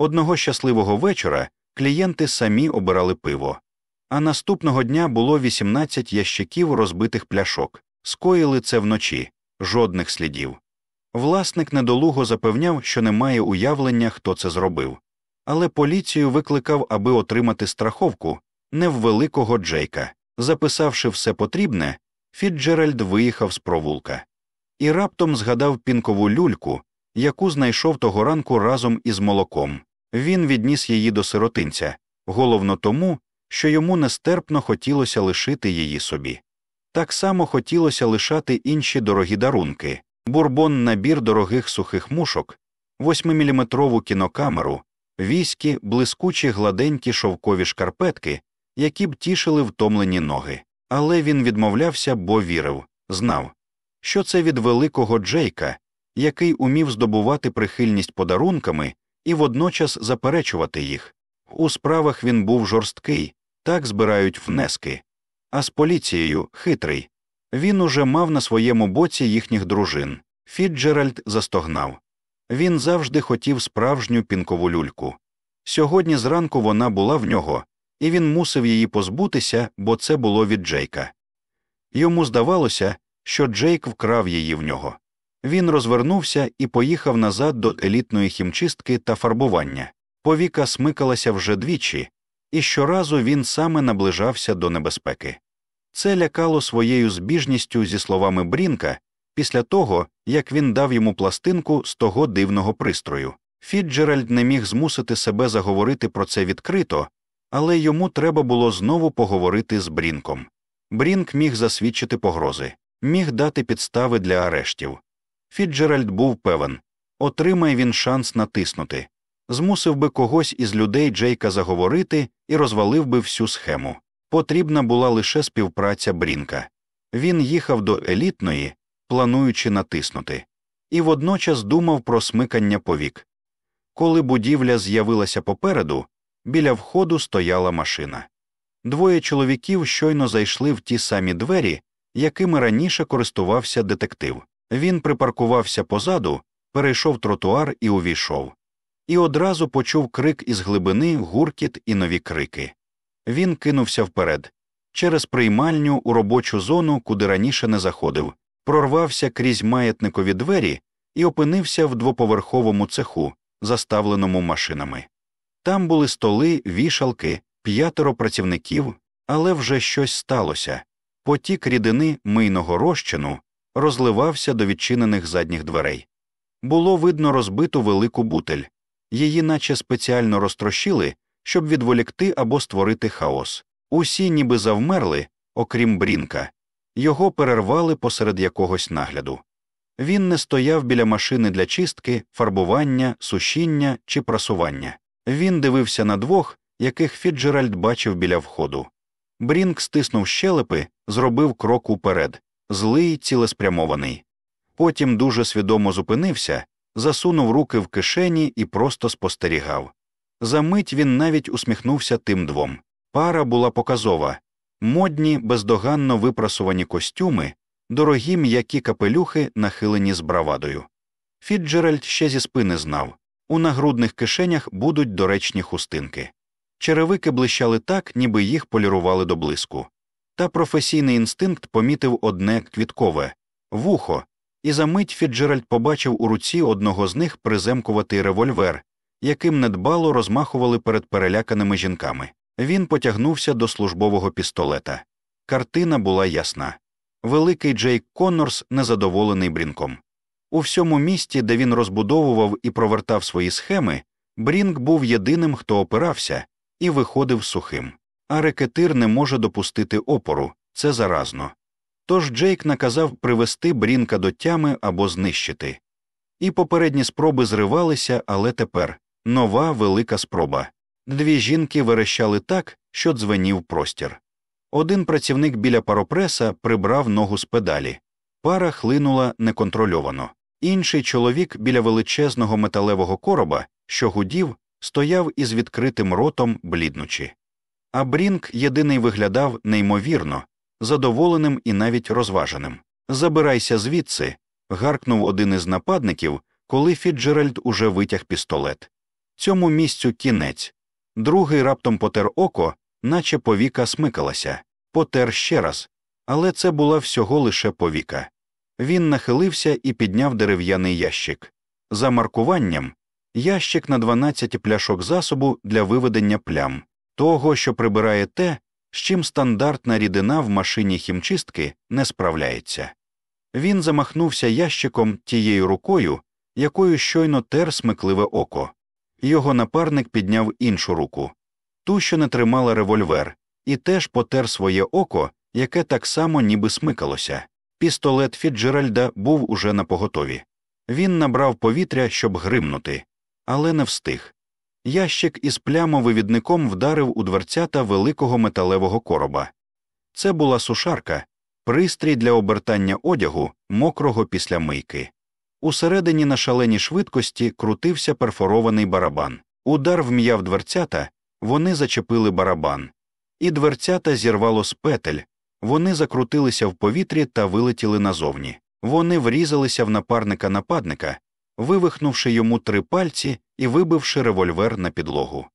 Одного щасливого вечора клієнти самі обирали пиво. А наступного дня було 18 ящиків розбитих пляшок. Скоїли це вночі, жодних слідів. Власник недолуго запевняв, що не має уявлення, хто це зробив. Але поліцію викликав, аби отримати страховку не в великого Джейка. Записавши все потрібне, Фіджеральд виїхав з провулка і раптом згадав пінкову люльку, яку знайшов того ранку разом із молоком. Він відніс її до сиротинця, головно тому, що йому нестерпно хотілося лишити її собі. Так само хотілося лишати інші дорогі дарунки бурбон набір дорогих сухих мушок, восьмиміліметрову кінокамеру, віські, блискучі гладенькі шовкові шкарпетки, які б тішили втомлені ноги. Але він відмовлявся, бо вірив, знав, що це від великого Джейка, який умів здобувати прихильність подарунками і водночас заперечувати їх. У справах він був жорсткий, так збирають внески, а з поліцією хитрий. Він уже мав на своєму боці їхніх дружин. Фіджеральд застогнав. Він завжди хотів справжню пінкову люльку. Сьогодні зранку вона була в нього, і він мусив її позбутися, бо це було від Джейка. Йому здавалося, що Джейк вкрав її в нього. Він розвернувся і поїхав назад до елітної хімчистки та фарбування. Повіка смикалася вже двічі, і щоразу він саме наближався до небезпеки. Це лякало своєю збіжністю зі словами Брінка після того, як він дав йому пластинку з того дивного пристрою. Фіджеральд не міг змусити себе заговорити про це відкрито, але йому треба було знову поговорити з Брінком. Брінк міг засвідчити погрози, міг дати підстави для арештів. Фіджеральд був певен отримає він шанс натиснути, змусив би когось із людей Джейка заговорити і розвалив би всю схему. Потрібна була лише співпраця Брінка. Він їхав до елітної, плануючи натиснути, і водночас думав про смикання повік. Коли будівля з'явилася попереду, біля входу стояла машина. Двоє чоловіків щойно зайшли в ті самі двері, якими раніше користувався детектив. Він припаркувався позаду, перейшов тротуар і увійшов. І одразу почув крик із глибини, гуркіт і нові крики. Він кинувся вперед, через приймальню у робочу зону, куди раніше не заходив, прорвався крізь маятникові двері і опинився в двоповерховому цеху, заставленому машинами. Там були столи, вішалки, п'ятеро працівників, але вже щось сталося. Потік рідини мийного розчину розливався до відчинених задніх дверей. Було видно розбиту велику бутель, її наче спеціально розтрощили, щоб відволікти або створити хаос. Усі ніби завмерли, окрім брінка, його перервали посеред якогось нагляду. Він не стояв біля машини для чистки, фарбування, сушіння чи прасування. Він дивився на двох, яких Фіджеральд бачив біля входу. Брінк стиснув щелепи, зробив крок уперед, злий, цілеспрямований. Потім дуже свідомо зупинився, засунув руки в кишені і просто спостерігав. За мить він навіть усміхнувся тим двом. Пара була показова модні, бездоганно випрасувані костюми, дорогі м'які капелюхи, нахилені з бравадою. Фіджеральд ще зі спини знав у нагрудних кишенях будуть доречні хустинки. Черевики блищали так, ніби їх полірували до блиску. Та професійний інстинкт помітив одне квіткове вухо, і за мить Фіджеральд побачив у руці одного з них приземкуватий револьвер, яким недбало розмахували перед переляканими жінками. Він потягнувся до службового пістолета. Картина була ясна. Великий Джейк Коннорс незадоволений брінком. У всьому місті, де він розбудовував і провертав свої схеми, Брінк був єдиним, хто опирався, і виходив сухим. А рекетир не може допустити опору це заразно. Тож Джейк наказав привести Брінка до тями або знищити. І попередні спроби зривалися, але тепер нова велика спроба. Дві жінки верещали так, що дзвенів простір. Один працівник біля паропреса прибрав ногу з педалі, пара хлинула неконтрольовано. Інший чоловік біля величезного металевого короба, що гудів, стояв із відкритим ротом, бліднучи. А Брінк єдиний виглядав неймовірно, задоволеним і навіть розваженим. Забирайся звідси. гаркнув один із нападників, коли Фіджеральд уже витяг пістолет. Цьому місцю кінець. Другий раптом потер око, наче повіка смикалася, потер ще раз, але це була всього лише повіка. Він нахилився і підняв дерев'яний ящик. За маркуванням ящик на 12 пляшок засобу для виведення плям, того, що прибирає те, з чим стандартна рідина в машині хімчистки не справляється. Він замахнувся ящиком тією рукою, якою щойно тер смикливе око. Його напарник підняв іншу руку, ту, що не тримала револьвер, і теж потер своє око, яке так само ніби смикалося. Пістолет Фіджеральда був уже на поготові. Він набрав повітря, щоб гримнути, але не встиг. Ящик із плямовивідником вдарив у дверцята великого металевого короба. Це була сушарка, пристрій для обертання одягу, мокрого після мийки. Усередині на шаленій швидкості крутився перфорований барабан. Удар вм'яв дверцята, вони зачепили барабан, і дверцята зірвало з петель, вони закрутилися в повітрі та вилетіли назовні. Вони врізалися в напарника нападника, вивихнувши йому три пальці і вибивши револьвер на підлогу.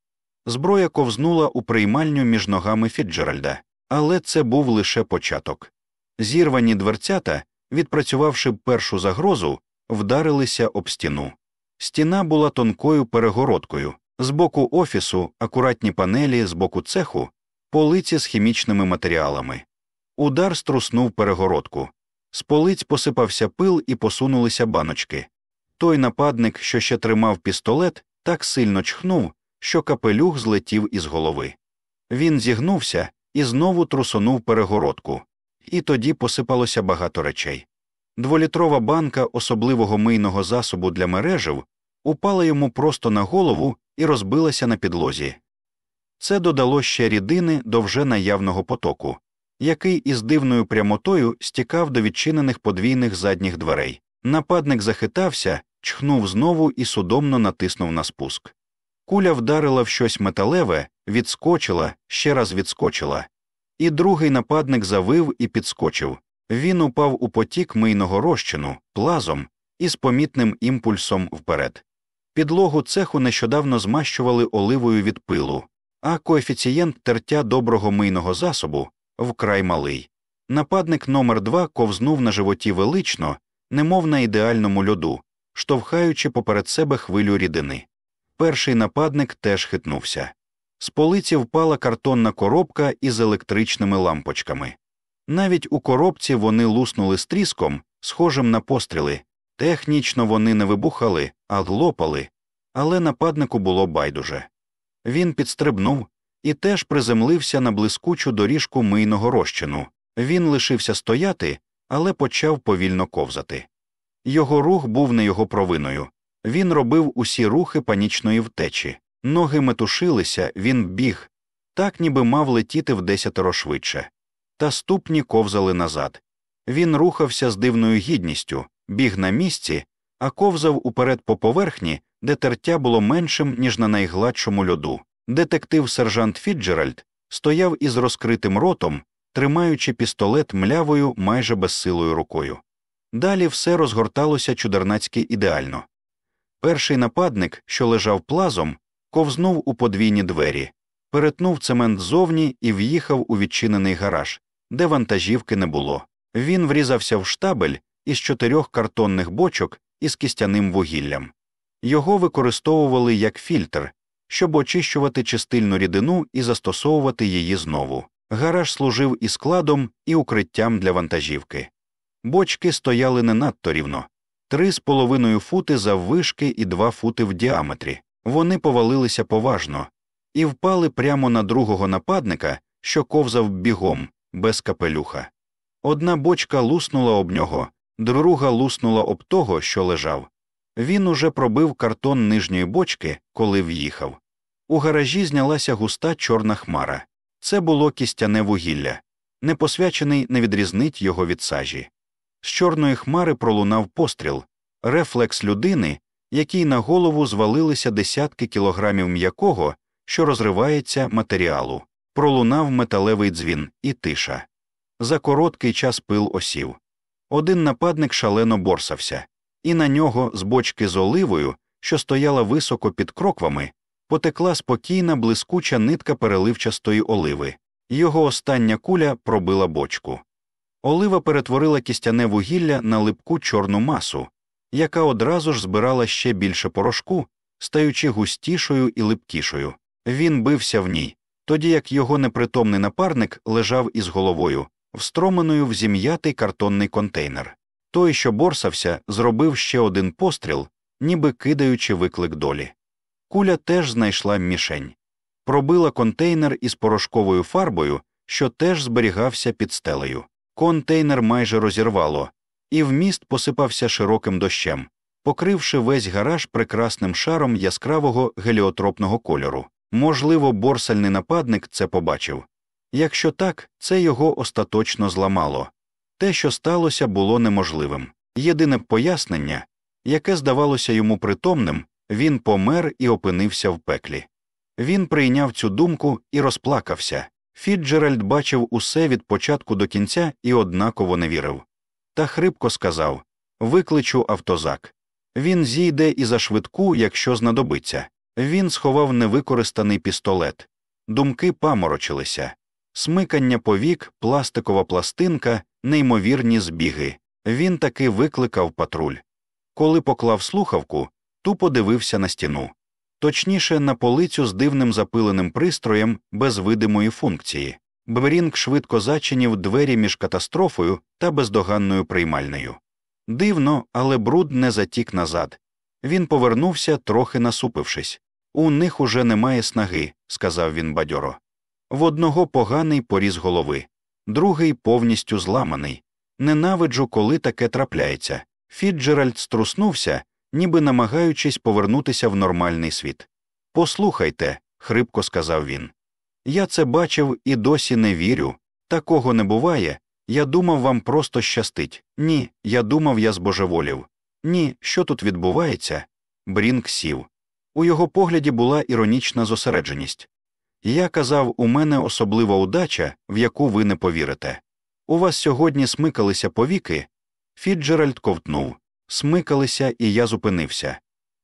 Зброя ковзнула у приймальню між ногами Фіджеральда, але це був лише початок. Зірвані дверцята, відпрацювавши першу загрозу, вдарилися об стіну. Стіна була тонкою перегородкою, з боку офісу, акуратні панелі, з боку цеху, полиці з хімічними матеріалами. Удар струснув перегородку. З полиць посипався пил і посунулися баночки. Той нападник, що ще тримав пістолет, так сильно чхнув, що капелюх злетів із голови. Він зігнувся і знову трусонув перегородку, і тоді посипалося багато речей. Дволітрова банка особливого мийного засобу для мережів упала йому просто на голову і розбилася на підлозі. Це додало ще рідини до вже наявного потоку, який із дивною прямотою стікав до відчинених подвійних задніх дверей. Нападник захитався, чхнув знову і судомно натиснув на спуск. Куля вдарила в щось металеве, відскочила, ще раз відскочила. І другий нападник завив і підскочив. Він упав у потік мийного розчину, плазом і з помітним імпульсом вперед. Підлогу цеху нещодавно змащували оливою від пилу, а коефіцієнт тертя доброго мийного засобу вкрай малий. Нападник номер два ковзнув на животі велично, немов на ідеальному льоду, штовхаючи поперед себе хвилю рідини. Перший нападник теж хитнувся. З полиці впала картонна коробка із електричними лампочками. Навіть у коробці вони луснули з тріском, схожим на постріли. Технічно вони не вибухали, а лопали, але нападнику було байдуже. Він підстрибнув і теж приземлився на блискучу доріжку мийного розчину. Він лишився стояти, але почав повільно ковзати. Його рух був не його провиною. Він робив усі рухи панічної втечі, ноги метушилися, він біг, так ніби мав летіти в десятеро швидше та ступні ковзали назад. Він рухався з дивною гідністю, біг на місці, а ковзав уперед по поверхні, де тертя було меншим, ніж на найгладшому льоду. Детектив сержант Фіджеральд стояв із розкритим ротом, тримаючи пістолет млявою майже безсилою рукою. Далі все розгорталося чудернацьки ідеально. Перший нападник, що лежав плазом, ковзнув у подвійні двері, перетнув цемент зовні і в'їхав у відчинений гараж, де вантажівки не було. Він врізався в штабель із чотирьох картонних бочок із кістяним вугіллям. Його використовували як фільтр, щоб очищувати чистильну рідину і застосовувати її знову. Гараж служив і складом, і укриттям для вантажівки. Бочки стояли не надто рівно три з половиною фути заввишки і два фути в діаметрі. Вони повалилися поважно і впали прямо на другого нападника, що ковзав бігом, без капелюха. Одна бочка луснула об нього, друга луснула об того, що лежав. Він уже пробив картон нижньої бочки, коли в'їхав. У гаражі знялася густа чорна хмара. Це було кістяне вугілля. Непосвячений не відрізнить його від сажі. З чорної хмари пролунав постріл, рефлекс людини, який на голову звалилися десятки кілограмів м'якого, що розривається матеріалу пролунав металевий дзвін і тиша. За короткий час пил осів. Один нападник шалено борсався, і на нього з бочки з оливою що стояла високо під кроквами, потекла спокійна блискуча нитка переливчастої оливи, його остання куля пробила бочку. Олива перетворила кістяне вугілля на липку чорну масу, яка одразу ж збирала ще більше порошку, стаючи густішою і липкішою. Він бився в ній, тоді як його непритомний напарник лежав із головою, встромленою в зім'ятий картонний контейнер. Той, що борсався, зробив ще один постріл, ніби кидаючи виклик долі. Куля теж знайшла мішень, пробила контейнер із порошковою фарбою, що теж зберігався під стелею. Контейнер майже розірвало, і вміст посипався широким дощем, покривши весь гараж прекрасним шаром яскравого геліотропного кольору. Можливо, борсальний нападник це побачив. Якщо так, це його остаточно зламало. Те, що сталося, було неможливим. Єдине пояснення, яке здавалося йому притомним, він помер і опинився в пеклі. Він прийняв цю думку і розплакався. Фіджеральд бачив усе від початку до кінця і однаково не вірив. Та хрипко сказав Викличу автозак. Він зійде і за швидку, якщо знадобиться. Він сховав невикористаний пістолет. Думки паморочилися, смикання повік, пластикова пластинка, неймовірні збіги. Він таки викликав патруль. Коли поклав слухавку, тупо дивився на стіну, точніше, на полицю з дивним запиленим пристроєм без видимої функції. Брінк швидко зачинів двері між катастрофою та бездоганною приймальнею. Дивно, але бруд не затік назад. Він повернувся, трохи насупившись. У них уже немає снаги, сказав він бадьоро. В одного поганий поріз голови, другий повністю зламаний. Ненавиджу, коли таке трапляється. Фіджеральд струснувся, ніби намагаючись повернутися в нормальний світ. Послухайте, хрипко сказав він. Я це бачив і досі не вірю. Такого не буває. Я думав, вам просто щастить. Ні, я думав, я збожеволів. Ні, що тут відбувається? Брінк сів. У його погляді була іронічна зосередженість. Я казав, у мене особлива удача, в яку ви не повірите. У вас сьогодні смикалися повіки. Фіджеральд ковтнув, смикалися, і я зупинився.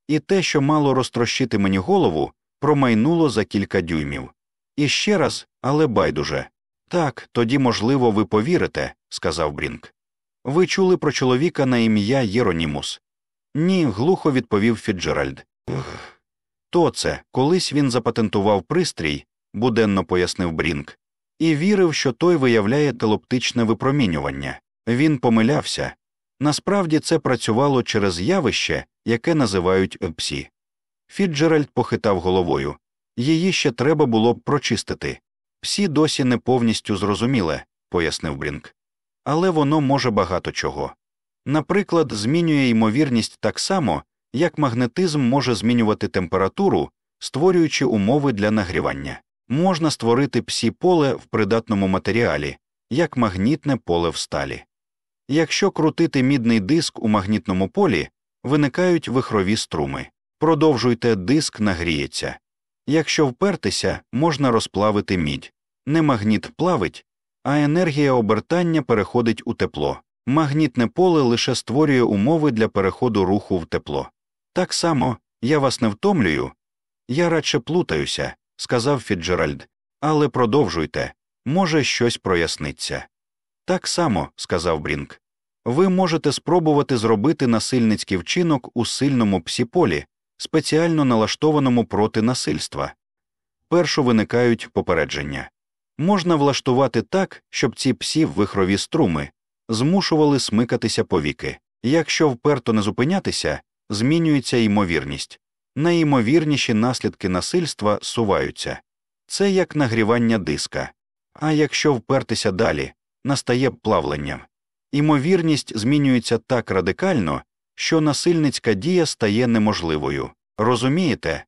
І те, що мало розтрощити мені голову, промайнуло за кілька дюймів. І ще раз, але байдуже. Так, тоді, можливо, ви повірите, сказав Брінк. Ви чули про чоловіка на ім'я Єронімус? Ні, глухо відповів Фіджеральд. То це, колись він запатентував пристрій, буденно пояснив Брінк, і вірив, що той виявляє телоптичне випромінювання. Він помилявся. Насправді це працювало через явище, яке називають псі. Фіджеральд похитав головою. Її ще треба було б прочистити. Псі досі не повністю зрозуміле, пояснив Брінк. Але воно може багато чого. Наприклад, змінює ймовірність так само, як магнетизм може змінювати температуру, створюючи умови для нагрівання. Можна створити псі поле в придатному матеріалі, як магнітне поле в сталі. Якщо крутити мідний диск у магнітному полі, виникають вихрові струми. Продовжуйте, диск нагріється. Якщо впертися, можна розплавити мідь. Не магніт плавить, а енергія обертання переходить у тепло. Магнітне поле лише створює умови для переходу руху в тепло. Так само я вас не втомлюю. Я радше плутаюся, сказав Фіджеральд, але продовжуйте може, щось проясниться. Так само, сказав Брінк, ви можете спробувати зробити насильницький вчинок у сильному псіполі, спеціально налаштованому проти насильства. Першу виникають попередження. Можна влаштувати так, щоб ці псі в вихрові струми змушували смикатися повіки. Якщо вперто не зупинятися, змінюється ймовірність. Найімовірніші наслідки насильства суваються. Це як нагрівання диска. А якщо впертися далі, настає плавлення. Імовірність змінюється так радикально, що насильницька дія стає неможливою. Розумієте?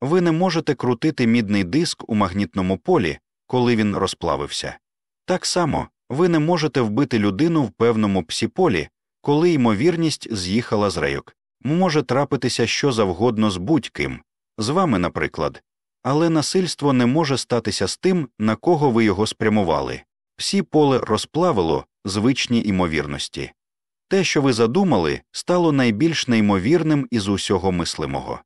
Ви не можете крутити мідний диск у магнітному полі, коли він розплавився. Так само ви не можете вбити людину в певному псіполі, коли ймовірність з'їхала з рейок. Може трапитися що завгодно з будь-ким, з вами, наприклад, але насильство не може статися з тим, на кого ви його спрямували. Всі поле розплавило звичні імовірності. Те, що ви задумали, стало найбільш неймовірним із усього мислимого.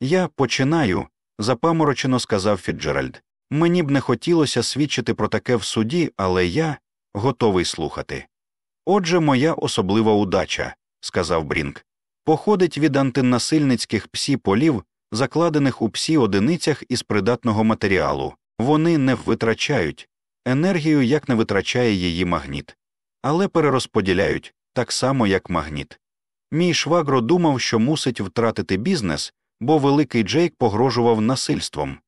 Я починаю, запаморочено сказав Фіджеральд. Мені б не хотілося свідчити про таке в суді, але я готовий слухати. Отже, моя особлива удача, сказав Брінк, походить від антинасильницьких псі полів, закладених у псі одиницях із придатного матеріалу. Вони не витрачають енергію, як не витрачає її магніт, але перерозподіляють так само, як магніт. Мій швагро думав, що мусить втратити бізнес, бо великий Джейк погрожував насильством.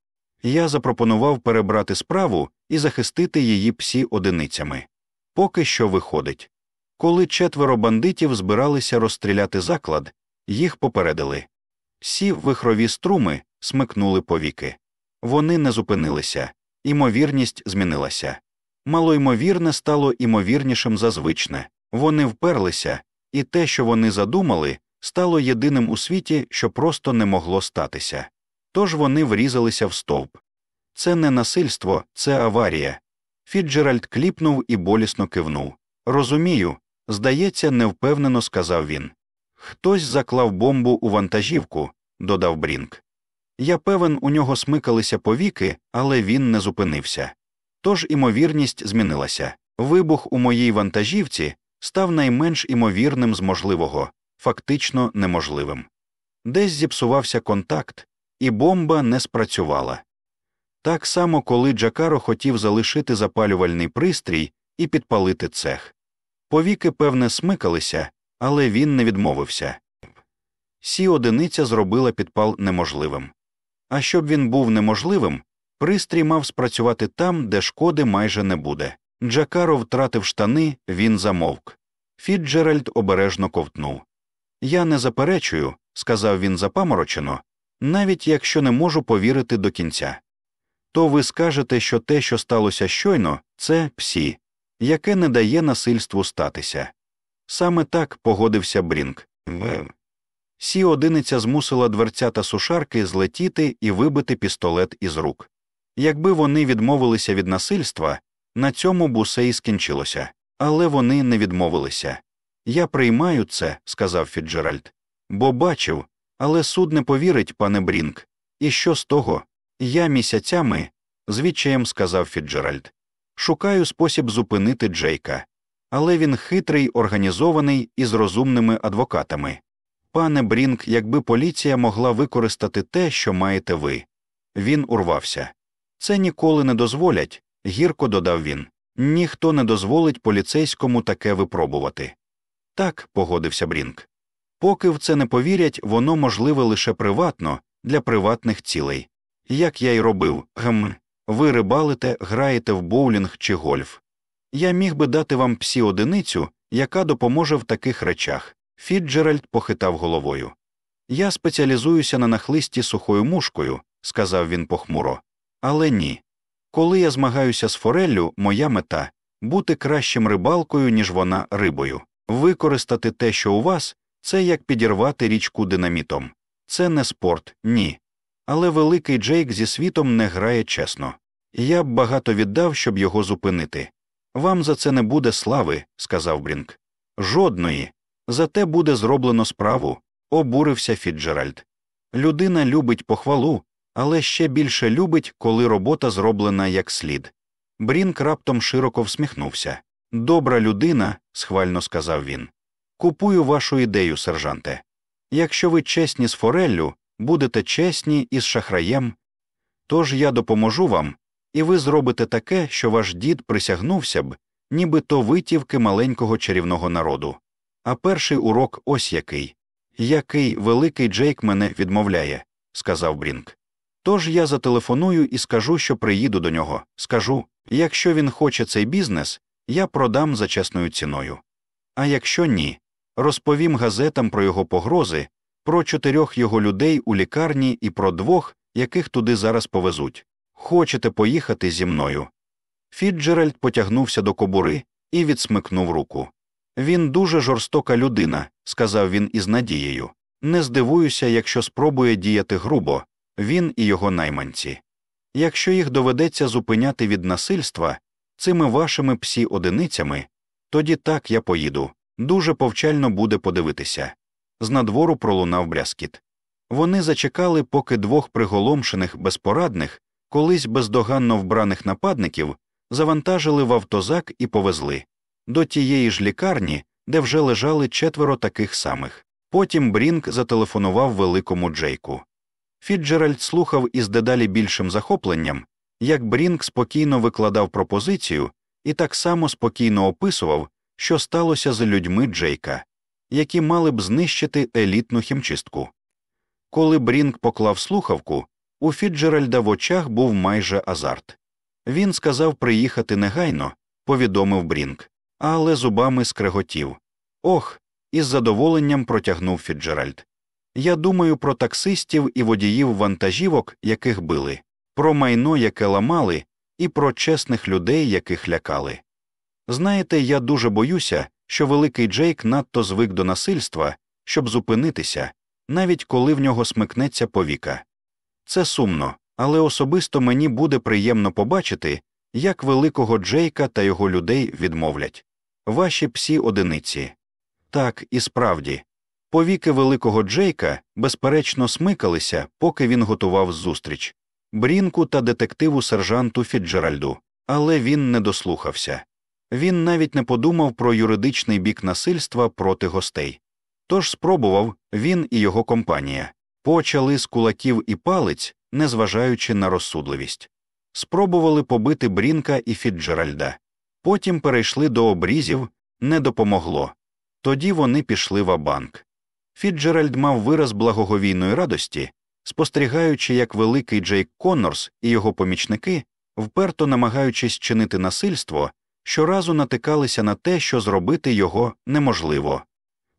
Я запропонував перебрати справу і захистити її псі одиницями. Поки що виходить. Коли четверо бандитів збиралися розстріляти заклад, їх попередили. Сі вихрові струми смикнули повіки. Вони не зупинилися, імовірність змінилася. Малоймовірне стало імовірнішим за звичне. Вони вперлися, і те, що вони задумали, стало єдиним у світі, що просто не могло статися. Тож вони врізалися в стовп. Це не насильство, це аварія. Фіджеральд кліпнув і болісно кивнув. Розумію, здається, невпевнено сказав він. Хтось заклав бомбу у вантажівку, додав Брінк. Я певен, у нього смикалися повіки, але він не зупинився. Тож імовірність змінилася. Вибух у моїй вантажівці став найменш імовірним з можливого, фактично неможливим. Десь зіпсувався контакт, і бомба не спрацювала. Так само, коли Джакаро хотів залишити запалювальний пристрій і підпалити цех. Повіки, певне, смикалися, але він не відмовився. Сі одиниця зробила підпал неможливим. А щоб він був неможливим, пристрій мав спрацювати там, де шкоди майже не буде. Джакаро втратив штани, він замовк. Фіджеральд обережно ковтнув. Я не заперечую, сказав він запаморочено, навіть якщо не можу повірити до кінця. То ви скажете, що те, що сталося щойно, це псі, яке не дає насильству статися. Саме так погодився Брінк. Псі одиниця змусила дверцята сушарки злетіти і вибити пістолет із рук. Якби вони відмовилися від насильства, на цьому б усе і скінчилося, але вони не відмовилися. Я приймаю це, сказав Фіджеральд, бо бачив, але суд не повірить, пане Брінк. І що з того? Я місяцями, з відчаєм сказав Фіджеральд, шукаю спосіб зупинити Джейка, але він хитрий, організований і з розумними адвокатами. Пане Брінк, якби поліція могла використати те, що маєте ви. Він урвався. Це ніколи не дозволять, гірко додав він. Ніхто не дозволить поліцейському таке випробувати. Так, погодився Брінк. Поки в це не повірять, воно можливе лише приватно для приватних цілей. Як я й робив, гм, ви рибалите, граєте в боулінг чи гольф. Я міг би дати вам псі одиницю, яка допоможе в таких речах. Фіджеральд похитав головою. Я спеціалізуюся на нахлисті сухою мушкою, сказав він похмуро. Але ні. Коли я змагаюся з фореллю, моя мета бути кращим рибалкою, ніж вона рибою. Використати те, що у вас, це як підірвати річку динамітом. Це не спорт, ні. Але великий Джейк зі світом не грає чесно. Я б багато віддав, щоб його зупинити. Вам за це не буде слави, сказав Брінк. Жодної. Зате буде зроблено справу, обурився Фіджеральд. Людина любить похвалу, але ще більше любить, коли робота зроблена як слід. Брінк раптом широко всміхнувся. Добра людина, схвально сказав він. Купую вашу ідею, сержанте. Якщо ви чесні з фореллю, будете чесні із шахраєм. Тож я допоможу вам, і ви зробите таке, що ваш дід присягнувся б, ніби то витівки маленького чарівного народу. А перший урок ось який який великий Джейк мене відмовляє, сказав Брінк. Тож я зателефоную і скажу, що приїду до нього. Скажу якщо він хоче цей бізнес, я продам за чесною ціною. А якщо ні, розповім газетам про його погрози, про чотирьох його людей у лікарні і про двох, яких туди зараз повезуть. Хочете поїхати зі мною? Фіджеральд потягнувся до кобури і відсмикнув руку. Він дуже жорстока людина, сказав він із надією. Не здивуюся, якщо спробує діяти грубо, він і його найманці. Якщо їх доведеться зупиняти від насильства цими вашими псі одиницями, тоді так я поїду, Дуже повчально буде подивитися. З надвору пролунав брязкіт. Вони зачекали, поки двох приголомшених безпорадних, колись бездоганно вбраних нападників завантажили в автозак і повезли до тієї ж лікарні, де вже лежали четверо таких самих. Потім Брінк зателефонував великому Джейку. Фіджеральд слухав із дедалі більшим захопленням, як Брінк спокійно викладав пропозицію і так само спокійно описував, що сталося з людьми Джейка, які мали б знищити елітну хімчистку. Коли Брінк поклав слухавку, у Фіджеральда в очах був майже азарт. Він сказав приїхати негайно, повідомив Брінк, але зубами скреготів. Ох, із задоволенням протягнув Фіджеральд. Я думаю про таксистів і водіїв вантажівок, яких били, про майно, яке ламали, і про чесних людей, яких лякали. Знаєте, я дуже боюся, що великий Джейк надто звик до насильства, щоб зупинитися, навіть коли в нього смикнеться повіка. Це сумно, але особисто мені буде приємно побачити, як великого Джейка та його людей відмовлять. Ваші псі одиниці. Так, і справді. Повіки великого Джейка безперечно смикалися, поки він готував зустріч Брінку та детективу сержанту Фіджеральду, але він не дослухався. Він навіть не подумав про юридичний бік насильства проти гостей. Тож спробував він і його компанія почали з кулаків і палець, незважаючи на розсудливість. Спробували побити Брінка і Фіджеральда. Потім перейшли до обрізів, не допомогло. Тоді вони пішли в банк. Фіджеральд мав вираз благоговійної радості, спостерігаючи, як великий Джейк Коннорс і його помічники, вперто намагаючись чинити насильство, щоразу натикалися на те, що зробити його неможливо.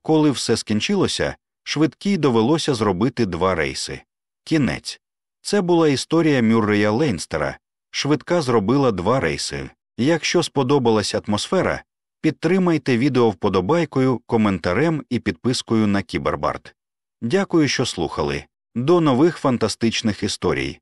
Коли все скінчилося, швидкій довелося зробити два рейси. Кінець. Це була історія Мюррея Лейнстера. Швидка зробила два рейси. Якщо сподобалась атмосфера, підтримайте відео вподобайкою, коментарем і підпискою на Кібербарт. Дякую, що слухали. До нових фантастичних історій.